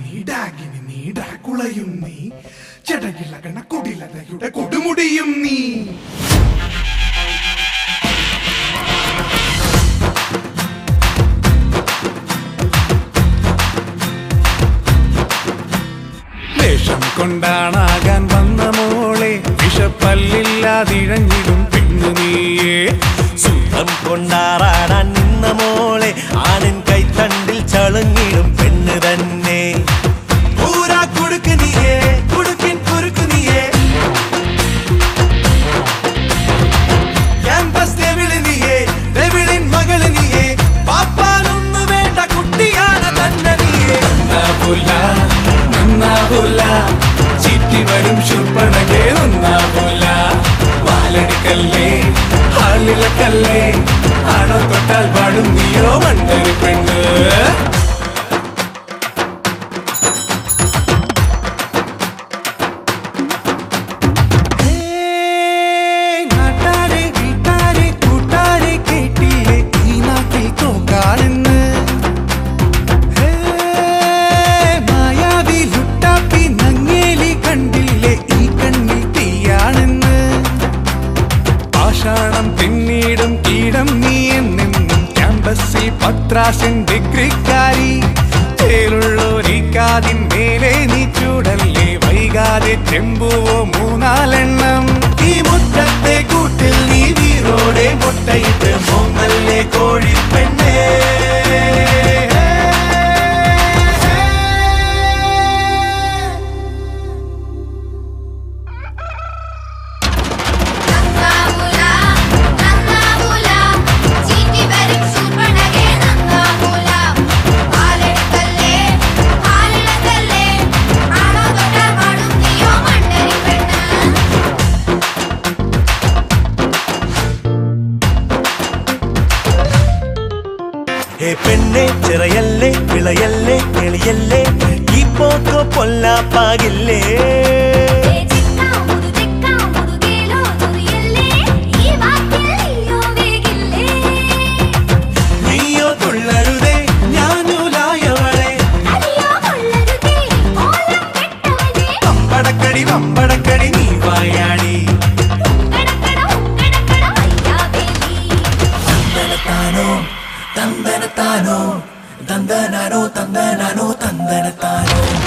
നീ നീ കൊടുമുടിയും നീ. വേഷം കൊണ്ടാണാകാൻ വന്ന മോളെ വിഷപ്പല്ലില്ലാതിഴഞ്ഞിടും പെണ്ണു നീയേ. സുഖം കൊണ്ടാറാടാൻ നിന്ന മോളെ ആനൻ കൈത്തണ്ടിൽ ചളുങ്ങിടും പെണ്ണ് തന്നെ. നന്നാവൂല നന്നാവൂല. ചിറ്റി വരും ശുർപ്പണകെ നന്നാവൂല. വാലടിക്കല്ലേ ഹാളിലക്കല്ലേ ആണോ തൊട്ടാൽ പാടും നീയോ മണ്ടൊരു പത്രാസിൻ ഡിഗ്രിക്കാരി. പേരുള്ളോരിക്കാതിൻ മേലെ നീ ചൂടല്ലേ? വൈകാതെ ചെമ്പുവോ മൂന്നാലെണ്ണം. ഹേ പെണ്ണെ ചിറയല്ലേ വിളയല്ലേ എളിയല്ലേ ഈ പോക്കോ പൊല്ലാപ്പാകില്ലേ? தந்தனத்தானோ? தந்தனானோ தந்தனானோ தந்தனத்தானோ?